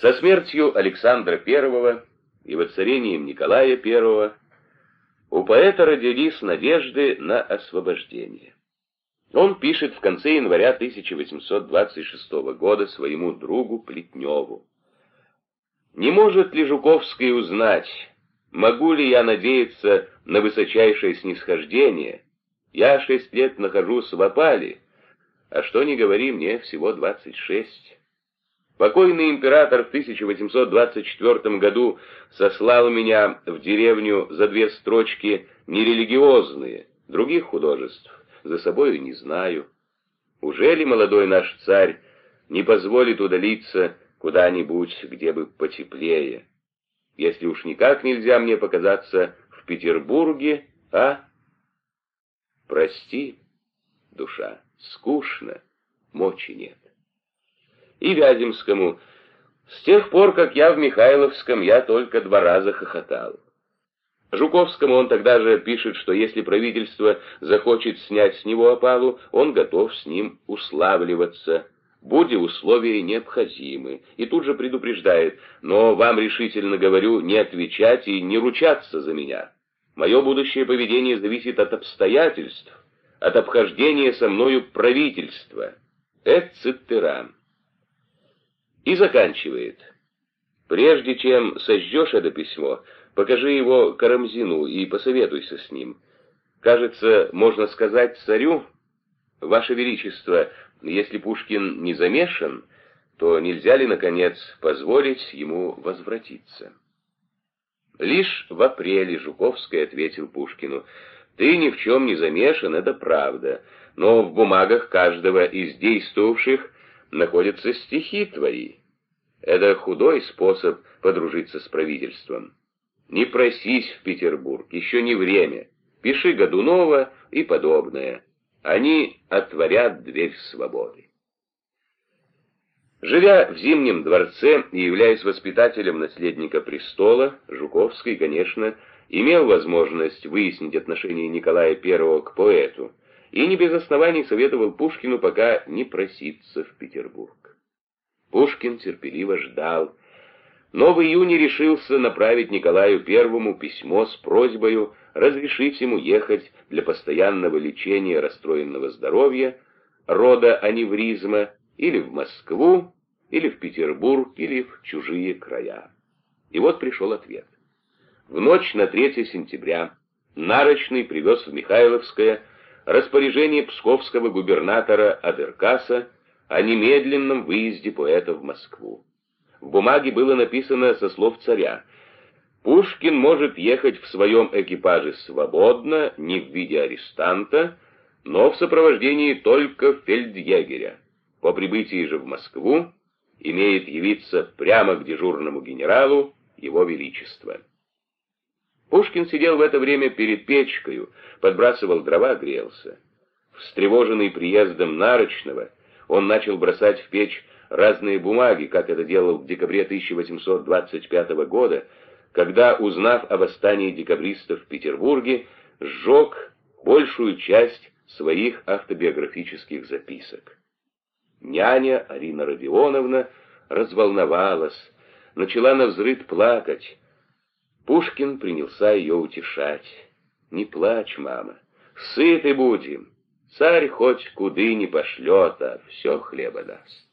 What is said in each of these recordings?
Со смертью Александра I и воцарением Николая I у поэта родились надежды на освобождение. Он пишет в конце января 1826 года своему другу Плетневу. «Не может ли Жуковский узнать, могу ли я надеяться на высочайшее снисхождение? Я шесть лет нахожусь в опале, а что не говори, мне всего 26. Покойный император в 1824 году сослал меня в деревню за две строчки нерелигиозные, других художеств за собою не знаю. Уже ли молодой наш царь не позволит удалиться куда-нибудь, где бы потеплее? Если уж никак нельзя мне показаться в Петербурге, а? Прости, душа, скучно, мочи нет и Вяземскому. С тех пор, как я в Михайловском, я только два раза хохотал. Жуковскому он тогда же пишет, что если правительство захочет снять с него опалу, он готов с ним уславливаться, будь условия необходимы, и тут же предупреждает, но вам решительно говорю не отвечать и не ручаться за меня. Мое будущее поведение зависит от обстоятельств, от обхождения со мною правительства. Эцетера и заканчивает. Прежде чем сожжешь это письмо, покажи его Карамзину и посоветуйся с ним. Кажется, можно сказать царю, Ваше Величество, если Пушкин не замешан, то нельзя ли, наконец, позволить ему возвратиться? Лишь в апреле Жуковский ответил Пушкину, «Ты ни в чем не замешан, это правда, но в бумагах каждого из действовавших находятся стихи твои. Это худой способ подружиться с правительством. Не просись в Петербург, еще не время. Пиши Годунова и подобное. Они отворят дверь свободы. Живя в Зимнем дворце и являясь воспитателем наследника престола, Жуковский, конечно, имел возможность выяснить отношение Николая I к поэту, и не без оснований советовал Пушкину пока не проситься в Петербург. Пушкин терпеливо ждал, но в июне решился направить Николаю I письмо с просьбой разрешить ему ехать для постоянного лечения расстроенного здоровья, рода аневризма, или в Москву, или в Петербург, или в чужие края. И вот пришел ответ. В ночь на 3 сентября Нарочный привез в Михайловское распоряжение псковского губернатора Адеркаса о немедленном выезде поэта в Москву. В бумаге было написано со слов царя «Пушкин может ехать в своем экипаже свободно, не в виде арестанта, но в сопровождении только фельдъегеря. По прибытии же в Москву имеет явиться прямо к дежурному генералу Его Величества». Пушкин сидел в это время перед печкою, подбрасывал дрова, грелся. Встревоженный приездом Нарочного, он начал бросать в печь разные бумаги, как это делал в декабре 1825 года, когда, узнав о восстании декабристов в Петербурге, сжег большую часть своих автобиографических записок. Няня Арина Родионовна разволновалась, начала на взрыд плакать. Пушкин принялся ее утешать. «Не плачь, мама, сыты будем». Царь хоть куды не пошлет, а все хлеба даст.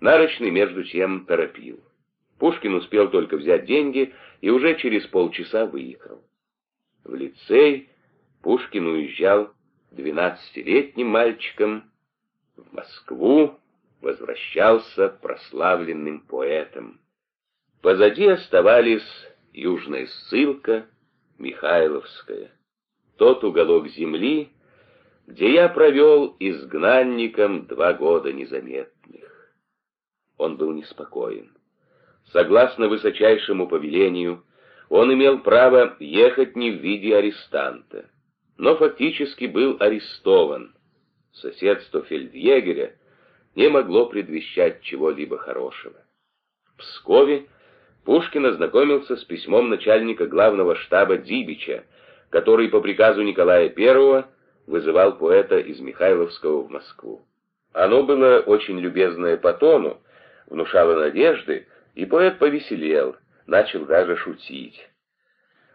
Нарочный, между тем, торопил. Пушкин успел только взять деньги и уже через полчаса выехал. В лицей Пушкин уезжал двенадцатилетним мальчиком, в Москву возвращался прославленным поэтом. Позади оставались Южная ссылка, Михайловская тот уголок земли, где я провел изгнанником два года незаметных. Он был неспокоен. Согласно высочайшему повелению, он имел право ехать не в виде арестанта, но фактически был арестован. Соседство фельдъегеря не могло предвещать чего-либо хорошего. В Пскове Пушкин ознакомился с письмом начальника главного штаба Дибича, который по приказу Николая I вызывал поэта из Михайловского в Москву. Оно было очень любезное по тону, внушало надежды, и поэт повеселел, начал даже шутить.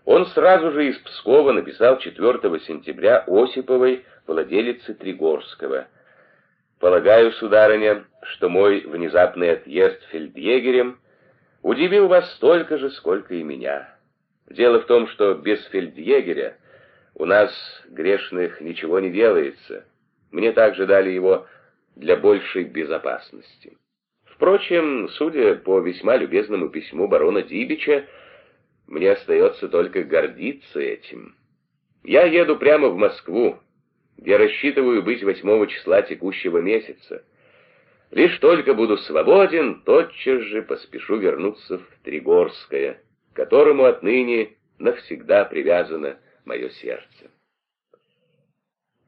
Он сразу же из Пскова написал 4 сентября Осиповой, владелице Тригорского. «Полагаю, сударыня, что мой внезапный отъезд фельдъегерем удивил вас столько же, сколько и меня. Дело в том, что без фельдъегеря у нас, грешных, ничего не делается. Мне также дали его для большей безопасности. Впрочем, судя по весьма любезному письму барона Дибича, мне остается только гордиться этим. Я еду прямо в Москву, где рассчитываю быть 8 числа текущего месяца. Лишь только буду свободен, тотчас же поспешу вернуться в Тригорское, которому отныне навсегда привязано мое сердце.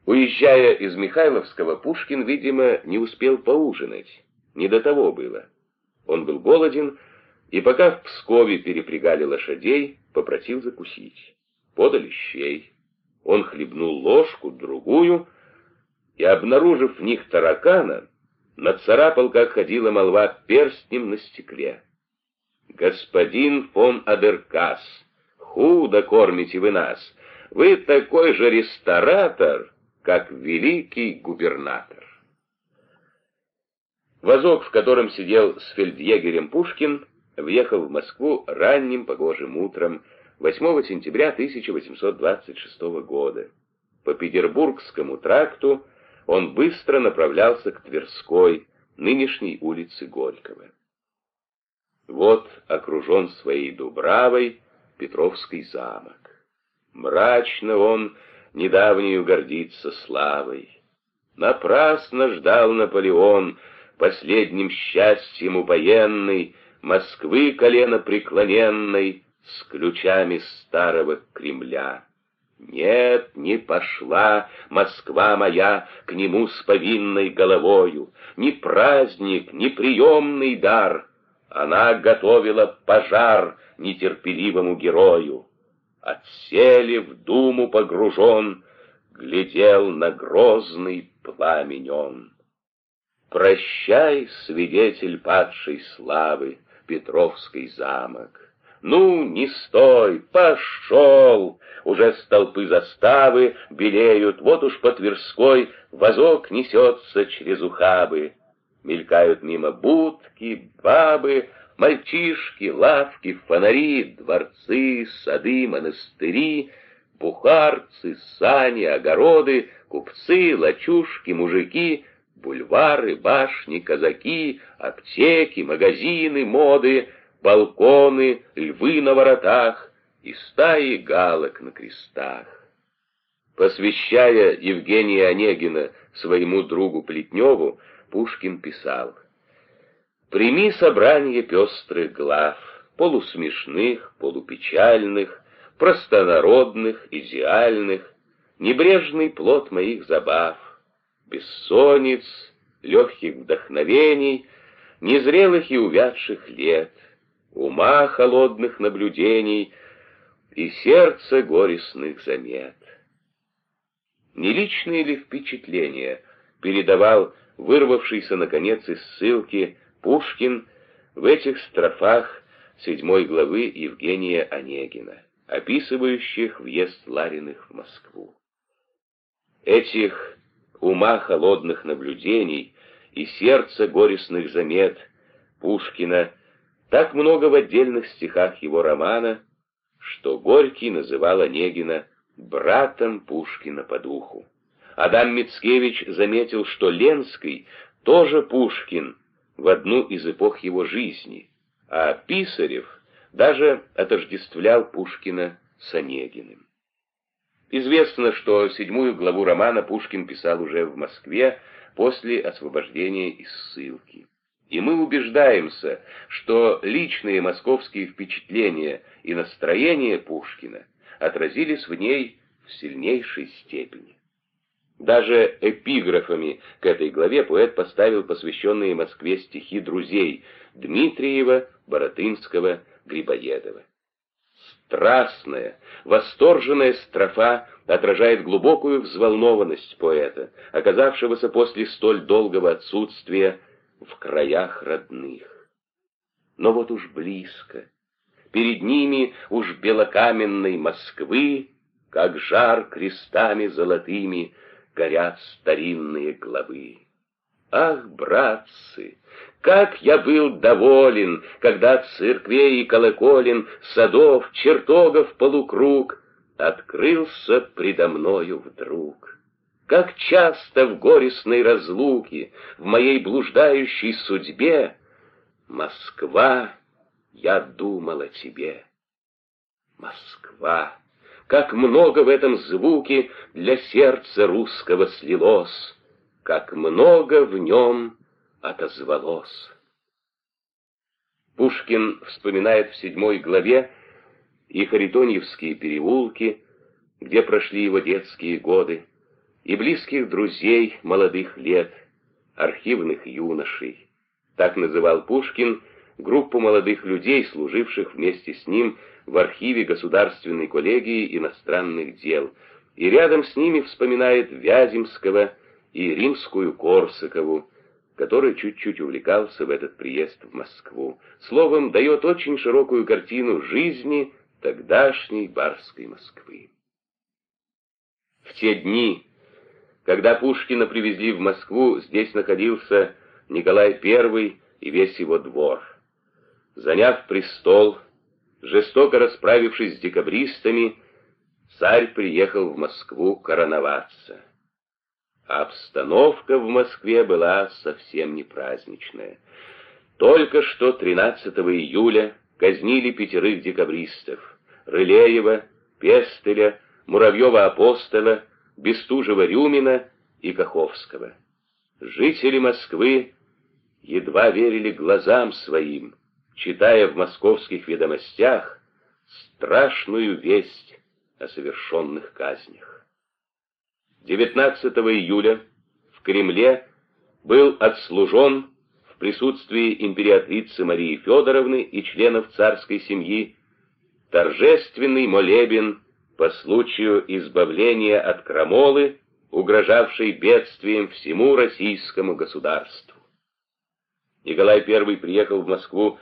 Уезжая из Михайловского, Пушкин, видимо, не успел поужинать. Не до того было. Он был голоден, и пока в Пскове перепрягали лошадей, попросил закусить. Подали щей. Он хлебнул ложку, другую, и, обнаружив в них таракана, нацарапал, как ходила молва, перстнем на стекле. «Господин фон Адеркас, худо кормите вы нас. Вы такой же ресторатор, как великий губернатор». Возок, в котором сидел с фельдъегерем Пушкин, въехал в Москву ранним погожим утром 8 сентября 1826 года. По Петербургскому тракту он быстро направлялся к Тверской, нынешней улице Горького. Вот окружен своей дубравой Петровский замок. Мрачно он недавнюю гордится славой. Напрасно ждал Наполеон, последним счастьем упоенный, Москвы колено преклоненной с ключами старого Кремля. Нет, не пошла Москва моя к нему с повинной головою, Ни праздник, ни приемный дар. Она готовила пожар нетерпеливому герою. Отсели в думу погружен, Глядел на грозный пламень он. Прощай, свидетель падшей славы, Петровский замок. Ну, не стой, пошел! Уже с толпы заставы белеют, вот уж по Тверской возок несется через ухабы. Мелькают мимо будки, бабы, мальчишки, лавки, фонари, дворцы, сады, монастыри, бухарцы, сани, огороды, купцы, лачушки, мужики, бульвары, башни, казаки, аптеки, магазины, моды, балконы, львы на воротах и стаи галок на крестах. Посвящая Евгения Онегина своему другу Плетневу, Пушкин писал «Прими собрание пестрых глав, полусмешных, полупечальных, простонародных, идеальных, небрежный плод моих забав, бессонниц, легких вдохновений, незрелых и увядших лет, ума холодных наблюдений и сердца горестных замет. Не личные ли впечатления передавал вырвавшийся, наконец, из ссылки Пушкин в этих строфах седьмой главы Евгения Онегина, описывающих въезд Лариных в Москву. Этих ума холодных наблюдений и сердца горестных замет Пушкина так много в отдельных стихах его романа, что Горький называл Онегина братом Пушкина по духу. Адам Мицкевич заметил, что Ленский тоже Пушкин в одну из эпох его жизни, а Писарев даже отождествлял Пушкина с Онегиным. Известно, что седьмую главу романа Пушкин писал уже в Москве после освобождения из ссылки. И мы убеждаемся, что личные московские впечатления и настроения Пушкина отразились в ней в сильнейшей степени. Даже эпиграфами к этой главе поэт поставил посвященные Москве стихи друзей Дмитриева, Боротынского, Грибоедова. Страстная, восторженная строфа отражает глубокую взволнованность поэта, оказавшегося после столь долгого отсутствия в краях родных. но вот уж близко. Перед ними уж белокаменной Москвы, как жар крестами золотыми, горят старинные главы. Ах, братцы, как я был доволен, когда церквей и колоколен, садов, чертогов полукруг открылся предо мною вдруг. Как часто в горестной разлуке, в моей блуждающей судьбе, Москва, я думал о тебе. Москва, как много в этом звуке для сердца русского слилось, как много в нем отозвалось. Пушкин вспоминает в седьмой главе и Харитоньевские переулки, где прошли его детские годы, и близких друзей молодых лет, архивных юношей. Так называл Пушкин группу молодых людей, служивших вместе с ним в архиве Государственной коллегии иностранных дел, и рядом с ними вспоминает Вяземского и римскую Корсакову, который чуть-чуть увлекался в этот приезд в Москву. Словом, дает очень широкую картину жизни тогдашней барской Москвы. В те дни, когда Пушкина привезли в Москву, здесь находился Николай I и весь его двор. Заняв престол, жестоко расправившись с декабристами, царь приехал в Москву короноваться. обстановка в Москве была совсем не праздничная. Только что 13 июля казнили пятерых декабристов — Рылеева, Пестеля, Муравьева-Апостола, Бестужева-Рюмина и Каховского. Жители Москвы едва верили глазам своим, читая в московских ведомостях страшную весть о совершенных казнях. 19 июля в Кремле был отслужен в присутствии императрицы Марии Федоровны и членов царской семьи торжественный молебен по случаю избавления от крамолы, угрожавшей бедствием всему российскому государству. Николай I приехал в Москву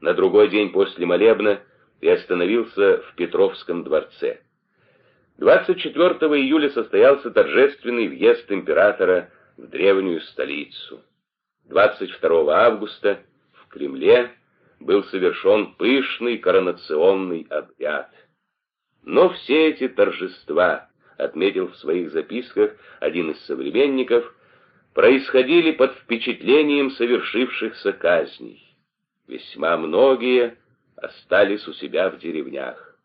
на другой день после молебна и остановился в Петровском дворце. 24 июля состоялся торжественный въезд императора в древнюю столицу. 22 августа в Кремле был совершен пышный коронационный обряд. Но все эти торжества, отметил в своих записках один из современников, происходили под впечатлением совершившихся казней. Весьма многие остались у себя в деревнях.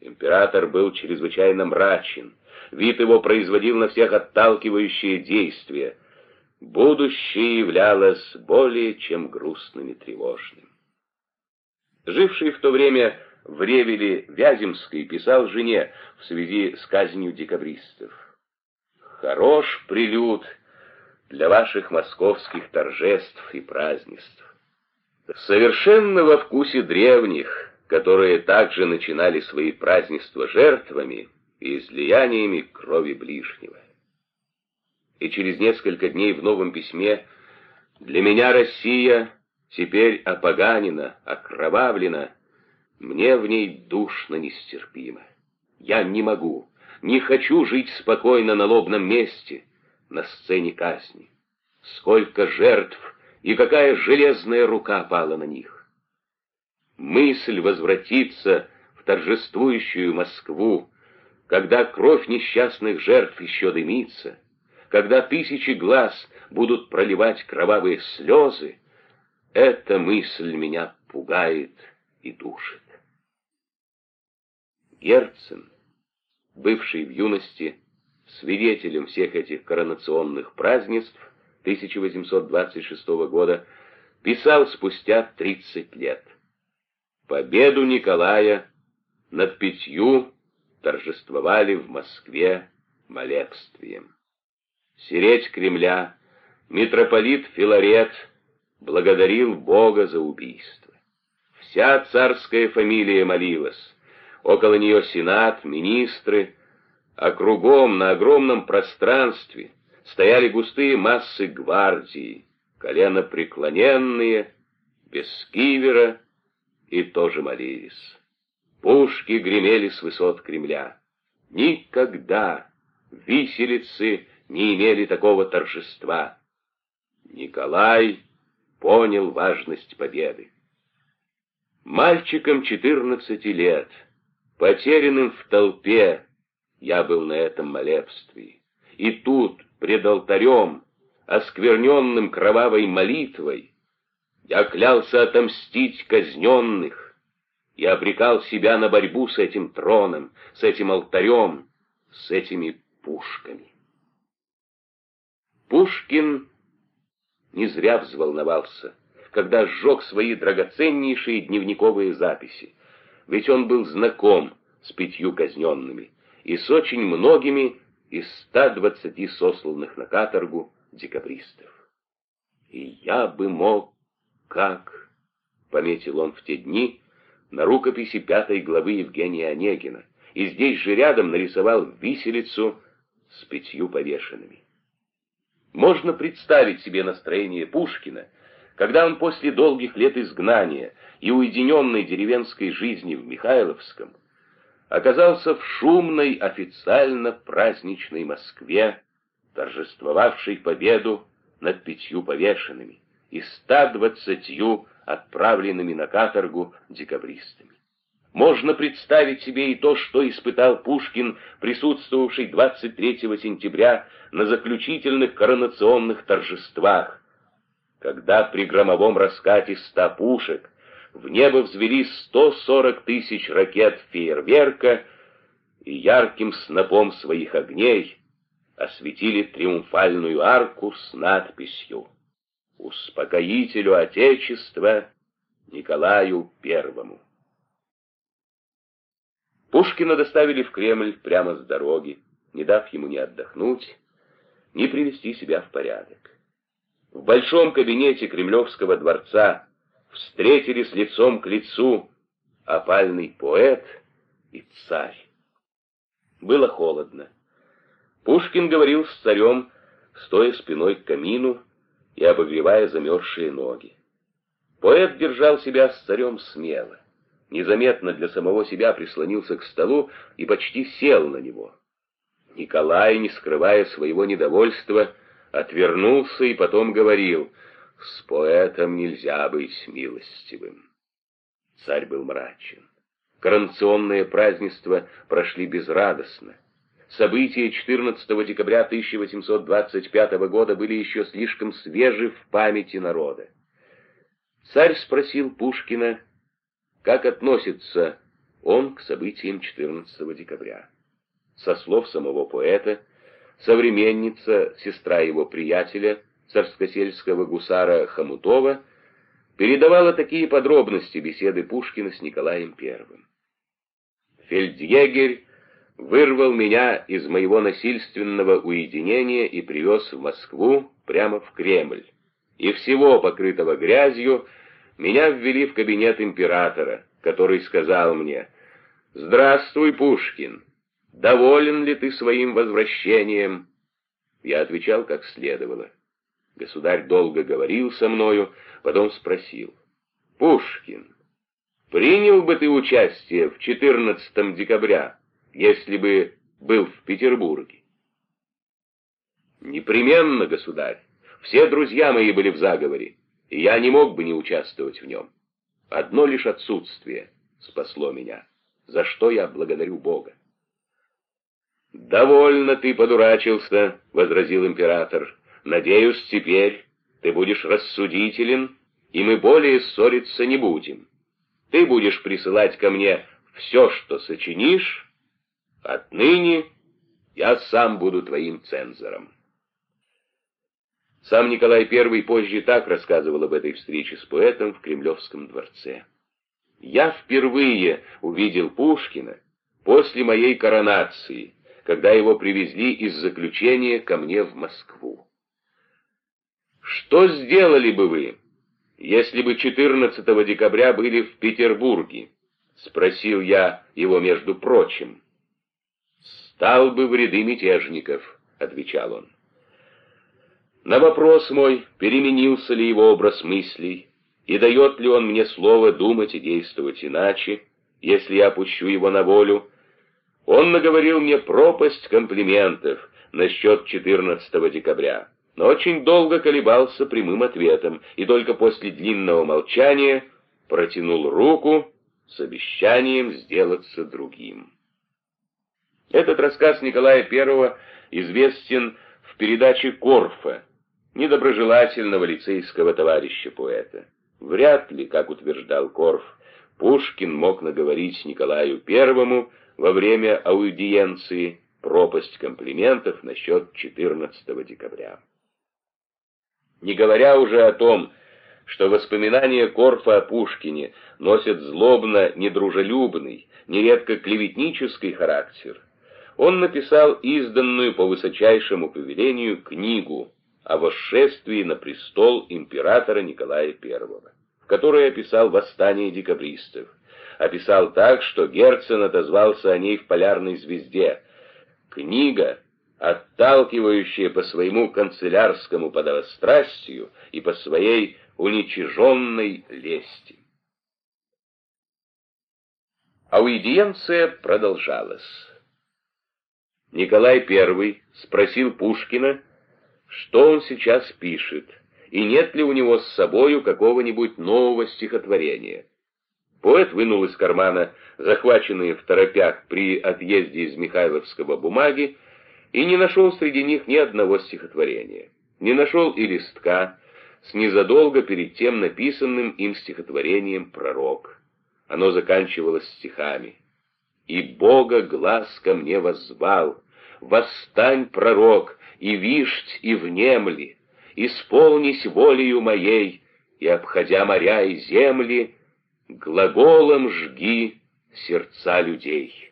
Император был чрезвычайно мрачен, вид его производил на всех отталкивающие действия. Будущее являлось более чем грустным и тревожным. Живший в то время в Ревеле Вяземский писал жене в связи с казнью декабристов. «Хорош прилюд для ваших московских торжеств и празднеств совершенно во вкусе древних, которые также начинали свои празднества жертвами и излияниями крови ближнего. И через несколько дней в новом письме «Для меня Россия теперь опоганена, окровавлена, мне в ней душно нестерпимо. Я не могу, не хочу жить спокойно на лобном месте, на сцене казни. Сколько жертв и какая железная рука пала на них. Мысль возвратиться в торжествующую Москву, когда кровь несчастных жертв еще дымится, когда тысячи глаз будут проливать кровавые слезы, эта мысль меня пугает и душит. Герцен, бывший в юности свидетелем всех этих коронационных празднеств, 1826 года, писал спустя 30 лет. Победу Николая над пятью торжествовали в Москве молебствием. Сереть Кремля митрополит Филарет благодарил Бога за убийство. Вся царская фамилия молилась, около нее сенат, министры, а кругом на огромном пространстве стояли густые массы гвардии, колено преклоненные, без кивера, и тоже молились. Пушки гремели с высот Кремля. Никогда виселицы не имели такого торжества. Николай понял важность победы. Мальчиком 14 лет, потерянным в толпе, я был на этом молебстве. И тут, пред алтарем, оскверненным кровавой молитвой, я клялся отомстить казненных и обрекал себя на борьбу с этим троном, с этим алтарем, с этими пушками. Пушкин не зря взволновался когда сжег свои драгоценнейшие дневниковые записи, ведь он был знаком с пятью казненными и с очень многими из 120 сосланных на каторгу декабристов. И я бы мог, как, пометил он в те дни, на рукописи пятой главы Евгения Онегина, и здесь же рядом нарисовал виселицу с пятью повешенными. Можно представить себе настроение Пушкина, когда он после долгих лет изгнания и уединенной деревенской жизни в Михайловском оказался в шумной официально праздничной Москве, торжествовавшей победу над пятью повешенными и ста двадцатью отправленными на каторгу декабристами. Можно представить себе и то, что испытал Пушкин, присутствовавший 23 сентября на заключительных коронационных торжествах, когда при громовом раскате ста пушек в небо взвели 140 тысяч ракет фейерверка и ярким снопом своих огней осветили триумфальную арку с надписью «Успокоителю Отечества Николаю Первому». Пушкина доставили в Кремль прямо с дороги, не дав ему ни отдохнуть, ни привести себя в порядок. В большом кабинете Кремлевского дворца встретились лицом к лицу опальный поэт и царь. Было холодно. Пушкин говорил с царем, стоя спиной к камину и обогревая замерзшие ноги. Поэт держал себя с царем смело, незаметно для самого себя прислонился к столу и почти сел на него. Николай, не скрывая своего недовольства, отвернулся и потом говорил, «С поэтом нельзя быть милостивым». Царь был мрачен. Коронационные празднества прошли безрадостно. События 14 декабря 1825 года были еще слишком свежи в памяти народа. Царь спросил Пушкина, как относится он к событиям 14 декабря. Со слов самого поэта, современница, сестра его приятеля, царскосельского гусара Хомутова, передавала такие подробности беседы Пушкина с Николаем I. Фельдъегерь вырвал меня из моего насильственного уединения и привез в Москву прямо в Кремль. И всего покрытого грязью меня ввели в кабинет императора, который сказал мне «Здравствуй, Пушкин! доволен ли ты своим возвращением?» Я отвечал, как следовало. Государь долго говорил со мною, потом спросил. «Пушкин, принял бы ты участие в 14 декабря, если бы был в Петербурге?» «Непременно, государь. Все друзья мои были в заговоре, и я не мог бы не участвовать в нем. Одно лишь отсутствие спасло меня, за что я благодарю Бога. «Довольно ты подурачился», — возразил император. «Надеюсь, теперь ты будешь рассудителен, и мы более ссориться не будем. Ты будешь присылать ко мне все, что сочинишь. Отныне я сам буду твоим цензором». Сам Николай I позже так рассказывал об этой встрече с поэтом в Кремлевском дворце. «Я впервые увидел Пушкина после моей коронации» когда его привезли из заключения ко мне в Москву. Что сделали бы вы, если бы 14 декабря были в Петербурге? Спросил я его между прочим. Стал бы в ряды мятежников, отвечал он. На вопрос мой, переменился ли его образ мыслей, и дает ли он мне слово думать и действовать иначе, если я пущу его на волю. Он наговорил мне пропасть комплиментов насчет 14 декабря, но очень долго колебался прямым ответом, и только после длинного молчания протянул руку с обещанием сделаться другим. Этот рассказ Николая I известен в передаче Корфа, недоброжелательного лицейского товарища поэта. Вряд ли, как утверждал Корф, Пушкин мог наговорить Николаю Первому во время аудиенции пропасть комплиментов насчет 14 декабря. Не говоря уже о том, что воспоминания Корфа о Пушкине носят злобно-недружелюбный, нередко клеветнический характер, он написал изданную по высочайшему повелению книгу о восшествии на престол императора Николая I, в которой описал восстание декабристов. Описал так, что Герцен отозвался о ней в «Полярной звезде». Книга, отталкивающая по своему канцелярскому подовострастию и по своей уничиженной лести. Аудиенция продолжалась. Николай I спросил Пушкина, что он сейчас пишет, и нет ли у него с собою какого-нибудь нового стихотворения. Поэт вынул из кармана захваченные в торопях при отъезде из Михайловского бумаги и не нашел среди них ни одного стихотворения. Не нашел и листка с незадолго перед тем написанным им стихотворением «Пророк». Оно заканчивалось стихами. «И Бога глаз ко мне воззвал, восстань, пророк, и вишть, и внемли, исполнись волею моей, и, обходя моря и земли, глаголом жги сердца людей.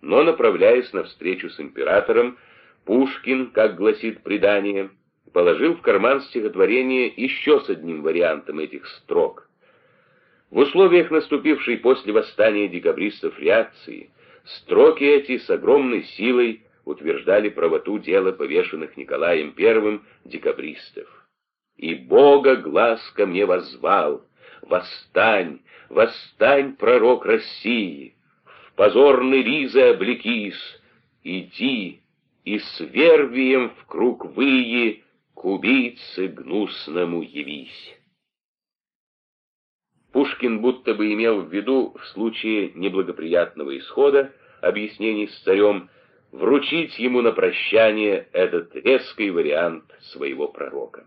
Но, направляясь навстречу с императором, Пушкин, как гласит предание, положил в карман стихотворение еще с одним вариантом этих строк. В условиях наступившей после восстания декабристов реакции, строки эти с огромной силой утверждали правоту дела повешенных Николаем I декабристов. «И Бога глаз ко мне возвал, восстань, восстань, пророк России, позорный ризы облекись, иди и с вервием в круг выи к убийце гнусному явись». Пушкин будто бы имел в виду в случае неблагоприятного исхода объяснений с царем вручить ему на прощание этот резкий вариант своего пророка.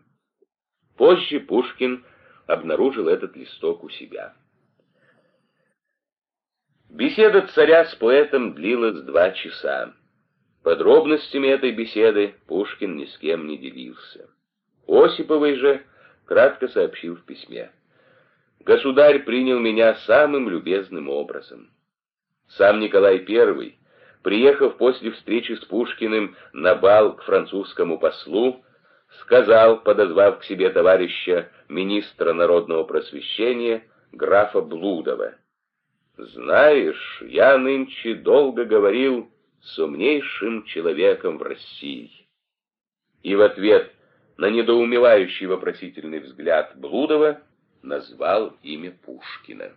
Позже Пушкин обнаружил этот листок у себя. Беседа царя с поэтом длилась два часа. Подробностями этой беседы Пушкин ни с кем не делился. Осиповой же кратко сообщил в письме. «Государь принял меня самым любезным образом. Сам Николай I приехав после встречи с Пушкиным на бал к французскому послу, сказал, подозвав к себе товарища министра народного просвещения, графа Блудова, «Знаешь, я нынче долго говорил с умнейшим человеком в России». И в ответ на недоумевающий вопросительный взгляд Блудова назвал имя Пушкина.